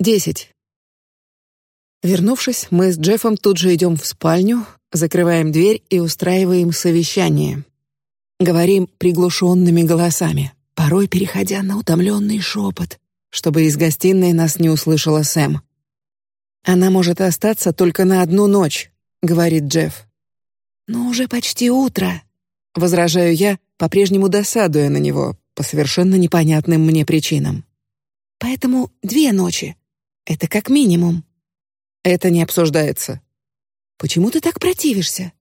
Десять. Вернувшись, мы с Джеффом тут же идем в спальню, закрываем дверь и устраиваем совещание. Говорим приглушенными голосами, порой переходя на утомленный шепот, чтобы из гостиной нас не услышала Сэм. Она может остаться только на одну ночь, говорит Джефф. Но уже почти утро, возражаю я, по-прежнему досадуя на него по совершенно непонятным мне причинам. Поэтому две ночи. Это как минимум. Это не обсуждается. Почему ты так противишься?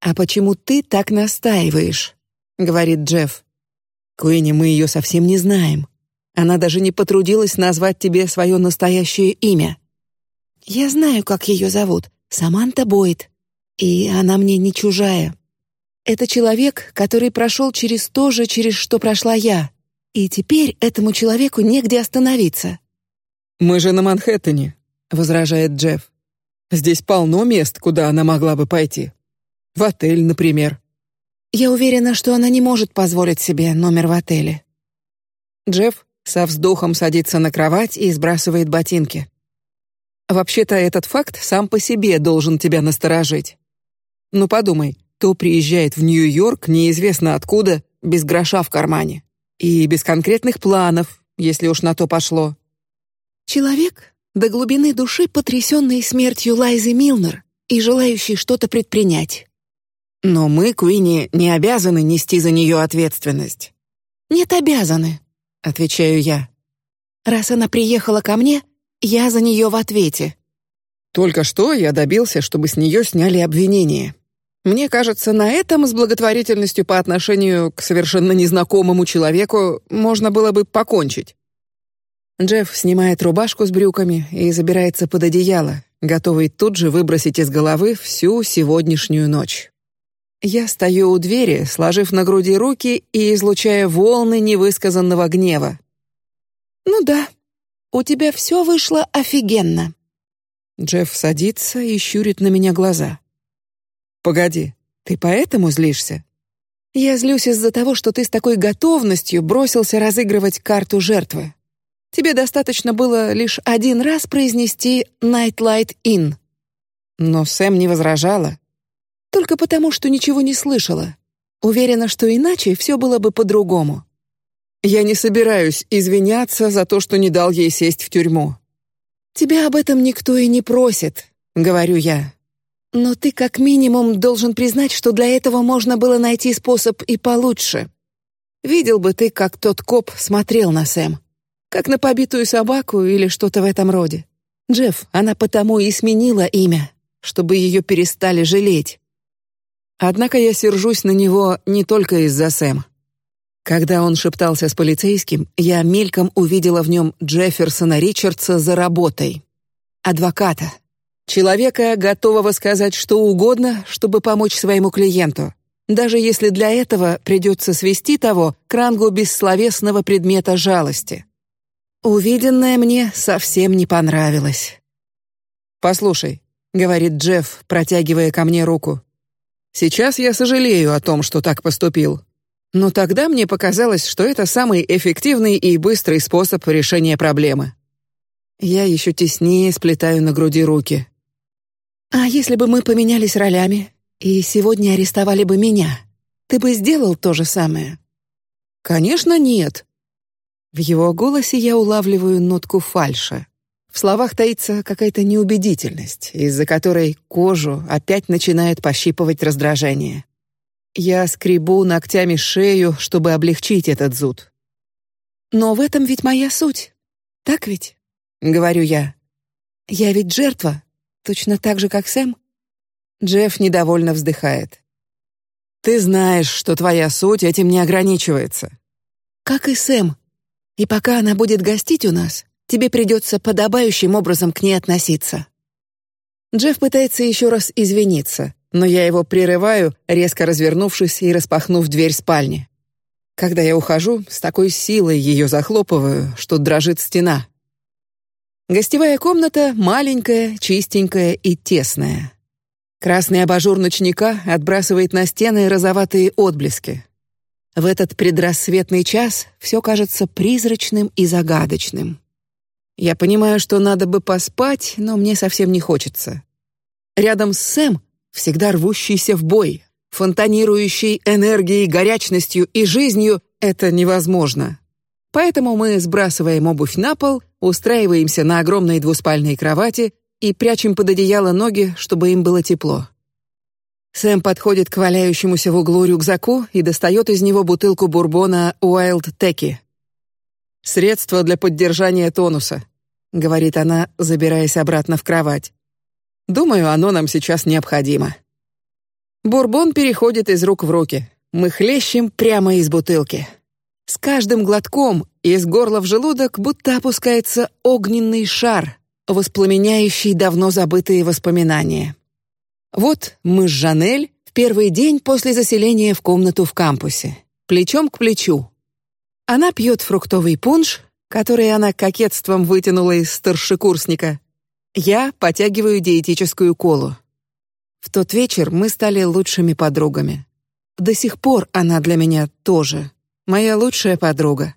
А почему ты так настаиваешь? говорит Джефф. Куинни, мы ее совсем не знаем. Она даже не потрудилась назвать тебе свое настоящее имя. Я знаю, как ее зовут, Саманта Бойд, и она мне не чужая. Это человек, который прошел через то же, через что прошла я, и теперь этому человеку негде остановиться. Мы же на Манхэттене, возражает Джефф. Здесь полно мест, куда она могла бы пойти. В отель, например. Я уверена, что она не может позволить себе номер в отеле. Джефф со вздохом садится на кровать и сбрасывает ботинки. Вообще-то этот факт сам по себе должен тебя насторожить. Ну подумай, кто приезжает в Нью-Йорк неизвестно откуда, без гроша в кармане и без конкретных планов, если уж на то пошло. Человек до глубины души потрясенный смертью Лайзы Милнер и желающий что-то предпринять. Но мы, Куинни, не обязаны нести за нее ответственность. Нет, обязаны, отвечаю я. Раз она приехала ко мне, я за нее в ответе. Только что я добился, чтобы с нее сняли обвинение. Мне кажется, на этом с благотворительностью по отношению к совершенно незнакомому человеку можно было бы покончить. Джефф снимает рубашку с брюками и забирается под одеяло, готовый тут же выбросить из головы всю сегодняшнюю ночь. Я стою у двери, сложив на груди руки и излучая волны невысказанного гнева. Ну да, у тебя все вышло офигенно. Джефф садится и щурит на меня глаза. Погоди, ты поэтому злишься? Я злюсь из-за того, что ты с такой готовностью бросился разыгрывать карту жертвы. Тебе достаточно было лишь один раз произнести Nightlight Inn. Но Сэм не возражала. Только потому, что ничего не слышала. Уверена, что иначе все было бы по-другому. Я не собираюсь извиняться за то, что не дал ей сесть в тюрьму. Тебя об этом никто и не просит, говорю я. Но ты как минимум должен признать, что для этого можно было найти способ и получше. Видел бы ты, как тот коп смотрел на Сэм, как на побитую собаку или что-то в этом роде. Джефф, она потому и сменила имя, чтобы ее перестали жалеть. Однако я сержусь на него не только из-за Сэм. Когда он шептался с полицейским, я мельком увидела в нем Джефферсона Ричардса за работой, адвоката, человека, готового сказать что угодно, чтобы помочь своему клиенту, даже если для этого придется свести того к рангу бессловесного предмета жалости. Увиденное мне совсем не понравилось. Послушай, говорит Джефф, протягивая ко мне руку. Сейчас я сожалею о том, что так поступил. Но тогда мне показалось, что это самый эффективный и быстрый способ решения проблемы. Я еще теснее сплетаю на груди руки. А если бы мы поменялись ролями и сегодня арестовали бы меня, ты бы сделал то же самое? Конечно, нет. В его голосе я улавливаю нотку фальши. В словах таится какая-то неубедительность, из-за которой кожу опять начинает пощипывать раздражение. Я скребу ногтями шею, чтобы облегчить этот зуд. Но в этом ведь моя суть, так ведь? Говорю я. Я ведь жертва, точно так же, как Сэм. Джефф недовольно вздыхает. Ты знаешь, что твоя суть этим не ограничивается. Как и Сэм. И пока она будет гостить у нас, тебе придется подобающим образом к ней относиться. Джефф пытается еще раз извиниться, но я его прерываю, резко развернувшись и распахнув дверь спальни. Когда я ухожу, с такой силой ее захлопываю, что дрожит стена. Гостевая комната маленькая, чистенькая и тесная. Красный абажур ночника отбрасывает на стены розоватые отблески. В этот предрассветный час все кажется призрачным и загадочным. Я понимаю, что надо бы поспать, но мне совсем не хочется. Рядом с Сэм, всегда рвущийся в бой, фонтанирующий энергией, горячностью и жизнью, это невозможно. Поэтому мы сбрасываем обувь на пол, устраиваемся на огромной двуспальной кровати и прячем под одеяло ноги, чтобы им было тепло. Сэм подходит к валяющемуся в углу рюкзаку и достает из него бутылку бурбона Уайлд Теки. Средство для поддержания тонуса, говорит она, забираясь обратно в кровать. Думаю, оно нам сейчас необходимо. Бурбон переходит из рук в руки. Мы хлещем прямо из бутылки. С каждым глотком из горла в желудок будто опускается огненный шар, воспламеняющий давно забытые воспоминания. Вот мы с Жанель в первый день после заселения в комнату в кампусе, плечом к плечу. Она пьет фруктовый пунш, который она кокетством вытянула из старшекурсника. Я потягиваю диетическую колу. В тот вечер мы стали лучшими подругами. До сих пор она для меня тоже моя лучшая подруга.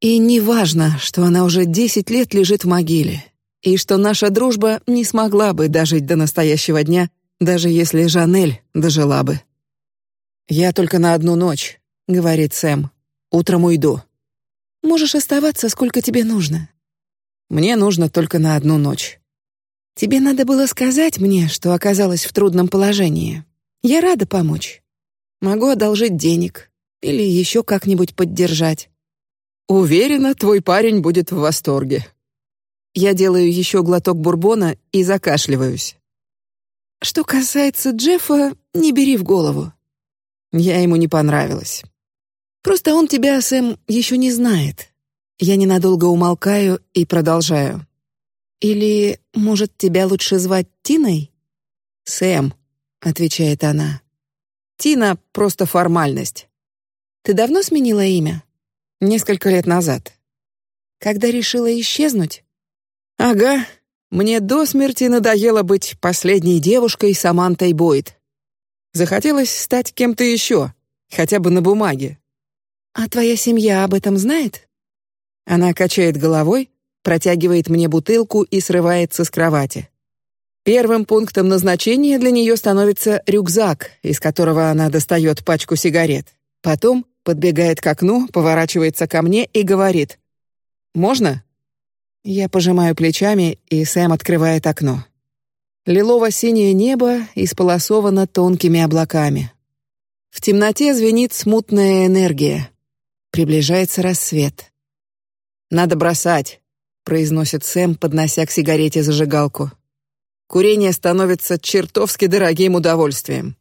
И не важно, что она уже десять лет лежит в могиле, и что наша дружба не смогла бы дожить до настоящего дня, даже если Жанель дожила бы. Я только на одну ночь, говорит Сэм. Утром уйду. Можешь оставаться сколько тебе нужно. Мне нужно только на одну ночь. Тебе надо было сказать мне, что оказалась в трудном положении. Я рада помочь. Могу одолжить денег или еще как-нибудь поддержать. Уверена, твой парень будет в восторге. Я делаю еще глоток бурбона и закашливаюсь. Что касается Джеффа, не бери в голову. Я ему не понравилась. Просто он тебя, Сэм, еще не знает. Я ненадолго умолкаю и продолжаю. Или, может, тебя лучше звать Тиной? Сэм, отвечает она. Тина просто формальность. Ты давно сменила имя? Несколько лет назад. Когда решила исчезнуть? Ага, мне до смерти надоело быть последней девушкой Самантой Бойд. Захотелось стать кем-то еще, хотя бы на бумаге. А твоя семья об этом знает? Она качает головой, протягивает мне бутылку и срывается с кровати. Первым пунктом назначения для нее становится рюкзак, из которого она достает пачку сигарет. Потом подбегает к окну, поворачивается ко мне и говорит: "Можно?" Я пожимаю плечами, и Сэм открывает окно. Лилово-синее небо исполосовано тонкими облаками. В темноте звенит смутная энергия. Приближается рассвет. Надо бросать, произносит Сэм, поднося к сигарете зажигалку. Курение становится чертовски дорогим удовольствием.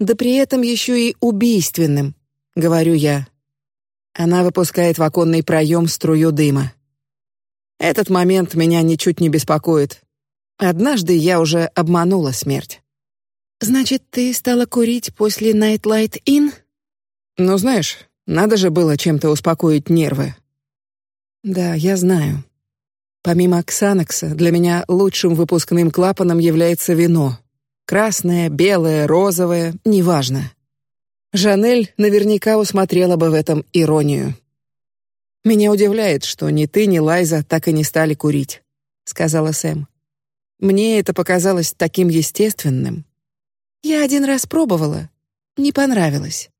Да при этом еще и убийственным, говорю я. Она выпускает в оконный проем струю дыма. Этот момент меня ничуть не беспокоит. Однажды я уже обманула смерть. Значит, ты стала курить после Nightlight Inn? Ну, знаешь, надо же было чем-то успокоить нервы. Да, я знаю. Помимо Ксанакса, для меня лучшим выпускным клапаном является вино. Красное, белое, розовое, неважно. Жанель наверняка усмотрела бы в этом иронию. Меня удивляет, что ни ты, ни Лайза так и не стали курить, сказала Сэм. Мне это показалось таким естественным. Я один раз пробовала, не понравилось.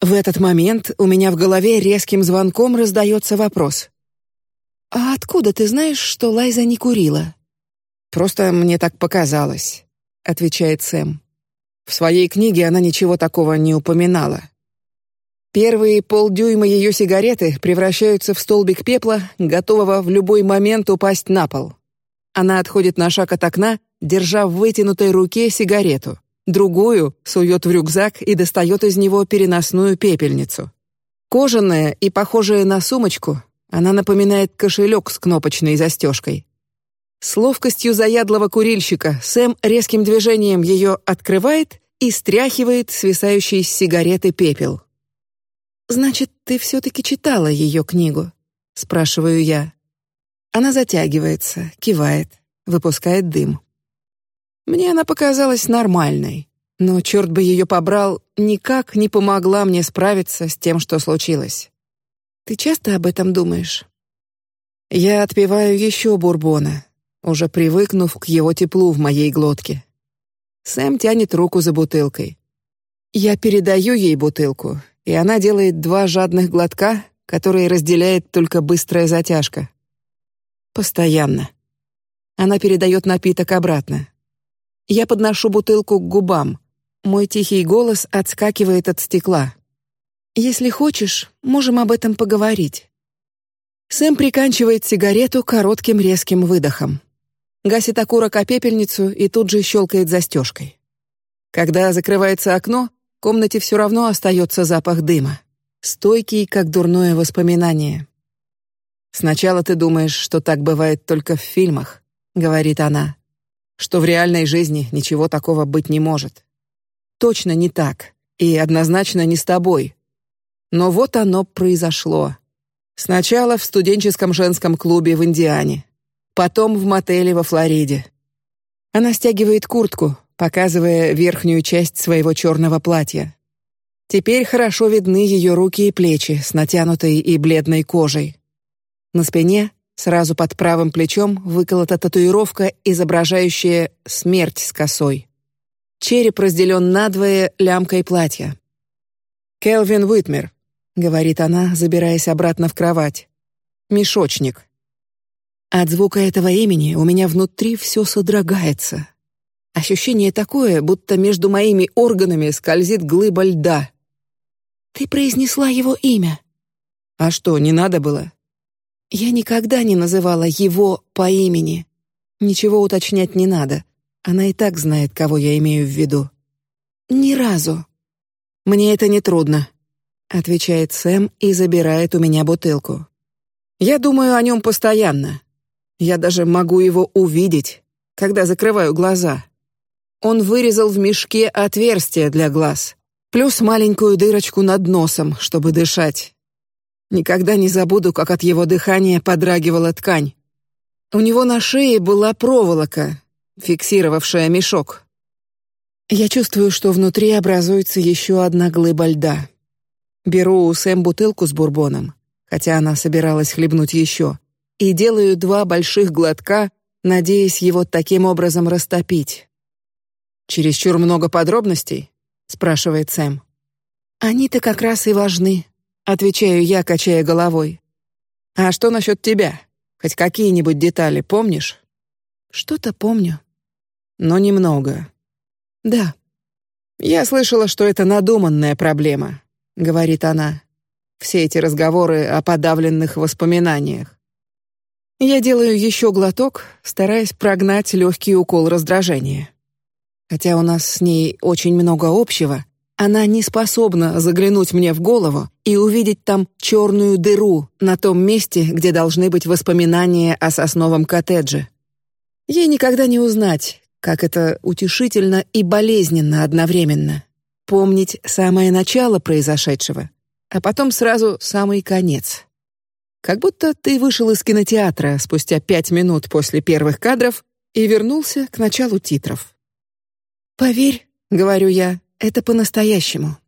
В этот момент у меня в голове резким звонком раздается вопрос: А откуда ты знаешь, что Лайза не курила? Просто мне так показалось, отвечает Сэм. В своей книге она ничего такого не упоминала. Первые полдюйма ее сигареты превращаются в столбик пепла, готового в любой момент упасть на пол. Она отходит на шаг от окна, держа в вытянутой руке сигарету. Другую сует в рюкзак и достает из него переносную пепельницу. Кожаная и похожая на сумочку, она напоминает кошелек с кнопочной застежкой. С ловкостью заядлого курильщика Сэм резким движением ее открывает и стряхивает свисающий с сигареты пепел. Значит, ты все-таки читала ее книгу? спрашиваю я. Она затягивается, кивает, выпускает дым. Мне она показалась нормальной, но черт бы ее побрал, никак не помогла мне справиться с тем, что случилось. Ты часто об этом думаешь? Я отпиваю еще бурбона, уже привыкнув к его теплу в моей глотке. Сэм тянет руку за бутылкой. Я передаю ей бутылку, и она делает два жадных глотка, которые разделяет только быстрая затяжка. Постоянно. Она передает напиток обратно. Я подношу бутылку к губам. Мой тихий голос отскакивает от стекла. Если хочешь, можем об этом поговорить. Сэм приканчивает сигарету коротким резким выдохом, гасит окурок о пепельницу и тут же щелкает застежкой. Когда закрывается окно, комнате все равно остается запах дыма, стойкий, как дурное воспоминание. Сначала ты думаешь, что так бывает только в фильмах, говорит она, что в реальной жизни ничего такого быть не может. Точно не так и однозначно не с тобой. Но вот оно произошло. Сначала в студенческом женском клубе в Индиане, потом в мотеле во Флориде. Она стягивает куртку, показывая верхнюю часть своего черного платья. Теперь хорошо видны ее руки и плечи с натянутой и бледной кожей. На спине, сразу под правым плечом, выколота татуировка, изображающая смерть с косой. Череп разделен надвое лямкой платья. Келвин Уитмер, говорит она, забираясь обратно в кровать. Мешочник. От звука этого имени у меня внутри все содрогается. Ощущение такое, будто между моими органами скользит глыба льда. Ты произнесла его имя. А что, не надо было? Я никогда не называла его по имени. Ничего уточнять не надо. Она и так знает, кого я имею в виду. Ни разу. Мне это не трудно отвечает Сэм и забирает у меня бутылку. Я думаю о нем постоянно. Я даже могу его увидеть, когда закрываю глаза. Он вырезал в мешке отверстие для глаз, плюс маленькую дырочку над носом, чтобы дышать. Никогда не забуду, как от его дыхания подрагивала ткань. У него на шее была проволока, фиксировавшая мешок. Я чувствую, что внутри образуется еще одна глыба льда. Беру у Сэм бутылку с бурбоном, хотя она собиралась хлебнуть еще, и делаю два больших глотка, надеясь его таким образом растопить. Через чур много подробностей, спрашивает Сэм. Они-то как раз и важны, отвечаю я, качая головой. А что насчет тебя? Хоть какие-нибудь детали помнишь? Что-то помню, но немного. Да. Я слышала, что это надуманная проблема, говорит она. Все эти разговоры о подавленных воспоминаниях. Я делаю еще глоток, стараясь прогнать легкий укол раздражения. Хотя у нас с ней очень много общего, она не способна заглянуть мне в голову и увидеть там черную дыру на том месте, где должны быть воспоминания о сосновом коттедже. Ей никогда не узнать, как это утешительно и болезненно одновременно помнить самое начало произошедшего, а потом сразу самый конец. Как будто ты вышел из кинотеатра спустя пять минут после первых кадров и вернулся к началу титров. Поверь, говорю я, это по-настоящему.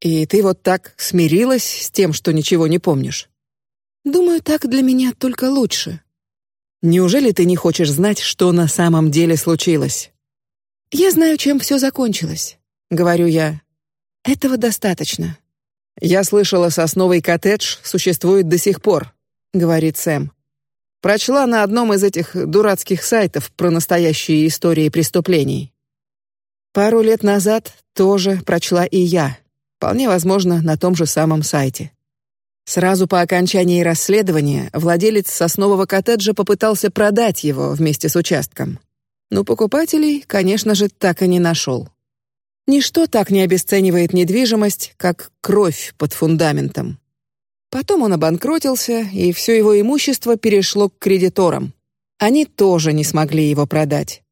И ты вот так смирилась с тем, что ничего не помнишь. Думаю, так для меня только лучше. Неужели ты не хочешь знать, что на самом деле случилось? Я знаю, чем все закончилось говорю я. Этого достаточно. Я слышала, сосновый коттедж существует до сих пор, говорит Сэм. Прочла на одном из этих дурацких сайтов про настоящие истории преступлений. Пару лет назад тоже прочла и я, вполне возможно на том же самом сайте. Сразу по окончании расследования владелец соснового коттеджа попытался продать его вместе с участком, но покупателей, конечно же, так и не нашел. Ничто так не обесценивает недвижимость, как кровь под фундаментом. Потом он обанкротился, и все его имущество перешло к кредиторам. Они тоже не смогли его продать.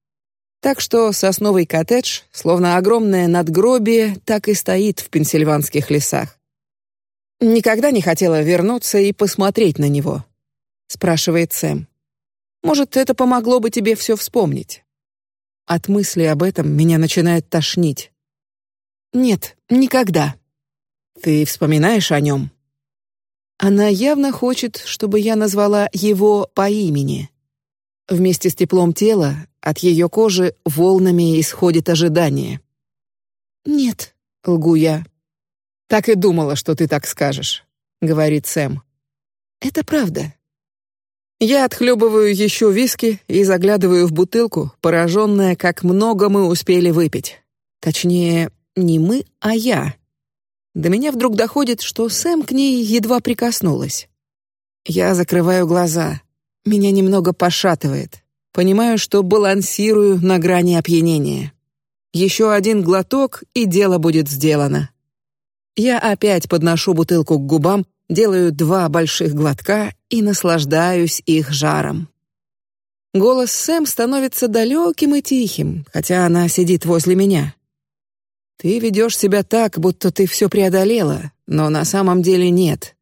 Так что сосновый коттедж, словно огромное надгробие, так и стоит в пенсильванских лесах. Никогда не хотела вернуться и посмотреть на него, спрашивает Сэм. Может, это помогло бы тебе все вспомнить? От мысли об этом меня начинает тошнить. Нет, никогда. Ты вспоминаешь о нем? Она явно хочет, чтобы я назвала его по имени. Вместе с теплом тела от ее кожи волнами исходит ожидание. Нет, лгу я. Так и думала, что ты так скажешь, говорит Сэм. Это правда. Я отхлебываю еще виски и заглядываю в бутылку, пораженная, как много мы успели выпить. Точнее, не мы, а я. До меня вдруг доходит, что Сэм к ней едва прикоснулась. Я закрываю глаза. Меня немного пошатывает. Понимаю, что балансирую на грани опьянения. Еще один глоток и дело будет сделано. Я опять подношу бутылку к губам, делаю два больших глотка и наслаждаюсь их жаром. Голос Сэм становится далеким и тихим, хотя она сидит возле меня. Ты ведешь себя так, будто ты все преодолела, но на самом деле нет.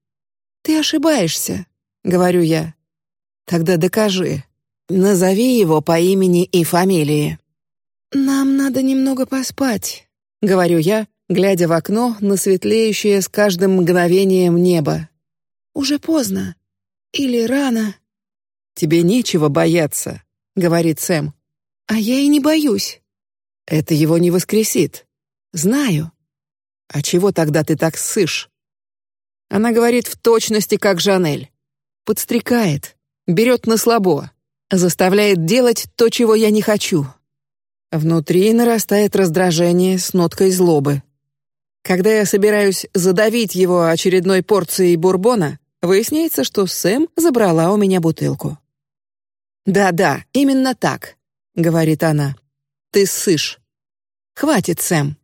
Ты ошибаешься, говорю я. Тогда докажи. Назови его по имени и фамилии. Нам надо немного поспать, говорю я, глядя в окно на светлеющее с каждым мгновением небо. Уже поздно или рано. Тебе нечего бояться, говорит Сэм. А я и не боюсь. Это его не воскресит. Знаю. А чего тогда ты так сышь? Она говорит в точности, как Жанель. Подстрекает, берет на слабо, заставляет делать то, чего я не хочу. Внутри нарастает раздражение с ноткой злобы. Когда я собираюсь задавить его очередной порцией бурбона, выясняется, что Сэм забрала у меня бутылку. Да-да, именно так, говорит она. Ты сышь. Хватит, Сэм.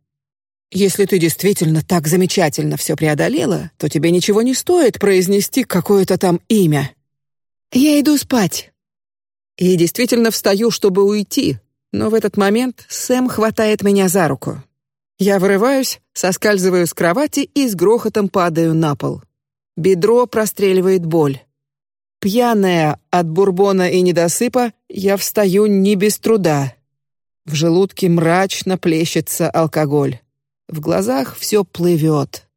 Если ты действительно так замечательно все преодолела, то тебе ничего не стоит произнести какое-то там имя. Я иду спать. И действительно встаю, чтобы уйти, но в этот момент Сэм хватает меня за руку. Я вырываюсь, соскальзываю с кровати и с грохотом падаю на пол. Бедро простреливает боль. Пьяная от бурбона и недосыпа, я встаю не без труда. В желудке мрачно плещется алкоголь. В глазах все плывет.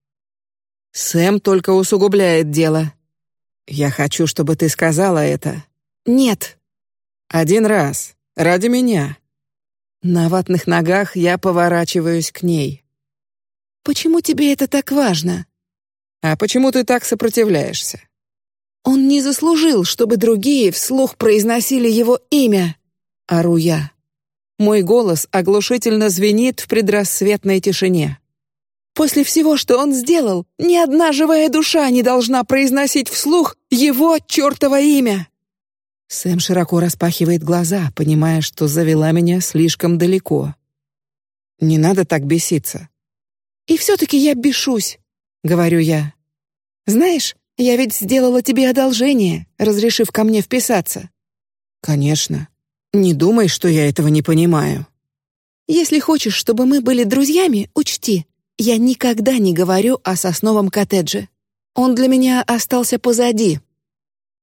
Сэм только усугубляет дело. Я хочу, чтобы ты сказала это. Нет. Один раз. Ради меня. На ватных ногах я поворачиваюсь к ней. Почему тебе это так важно? А почему ты так сопротивляешься? Он не заслужил, чтобы другие вслух произносили его имя. Ору я. Мой голос оглушительно звенит в предрассветной тишине. После всего, что он сделал, ни одна живая душа не должна произносить вслух его чертово имя. Сэм широко распахивает глаза, понимая, что завела меня слишком далеко. Не надо так беситься. И все-таки я бешусь, говорю я. Знаешь, я ведь сделала тебе одолжение, разрешив ко мне вписаться. Конечно. Не думай, что я этого не понимаю. Если хочешь, чтобы мы были друзьями, учти, я никогда не говорю о сосновом коттедже. Он для меня остался позади.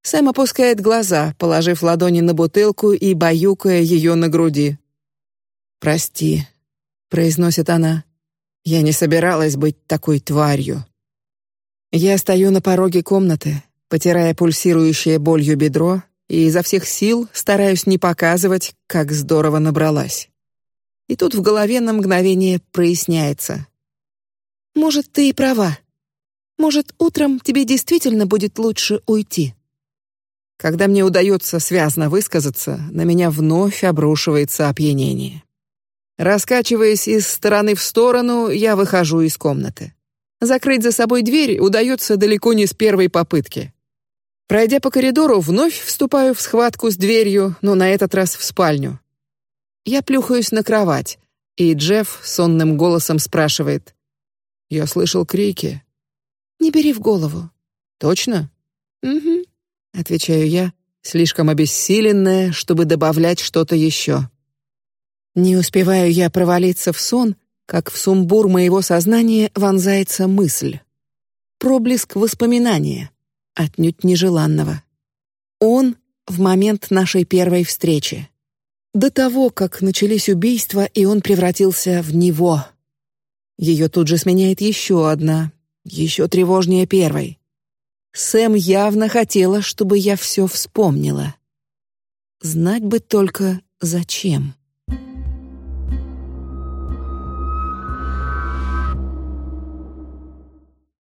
Сэм опускает глаза, положив ладони на бутылку и баюкая ее на груди. Прости, произносит она. Я не собиралась быть такой тварью. Я стою на пороге комнаты, потирая пульсирующее болью бедро и изо всех сил стараюсь не показывать, как здорово набралась. И тут в голове на мгновение проясняется. Может, ты и права. Может, утром тебе действительно будет лучше уйти. Когда мне удается связно высказаться, на меня вновь обрушивается опьянение. Раскачиваясь из стороны в сторону, я выхожу из комнаты. Закрыть за собой дверь удается далеко не с первой попытки. Пройдя по коридору, вновь вступаю в схватку с дверью, но на этот раз в спальню. Я плюхаюсь на кровать, и Джефф сонным голосом спрашивает: "Я слышал крики". Не бери в голову. Точно? Угу. Отвечаю я, слишком обессиленная, чтобы добавлять что-то еще. Не успеваю я провалиться в сон, как в сумбур моего сознания вонзается мысль, проблеск воспоминания отнюдь нежеланного. Он в момент нашей первой встречи, до того, как начались убийства, и он превратился в него. Ее тут же сменяет еще одна, еще тревожнее первой. Сэм явно хотела, чтобы я все вспомнила. Знать бы только, зачем.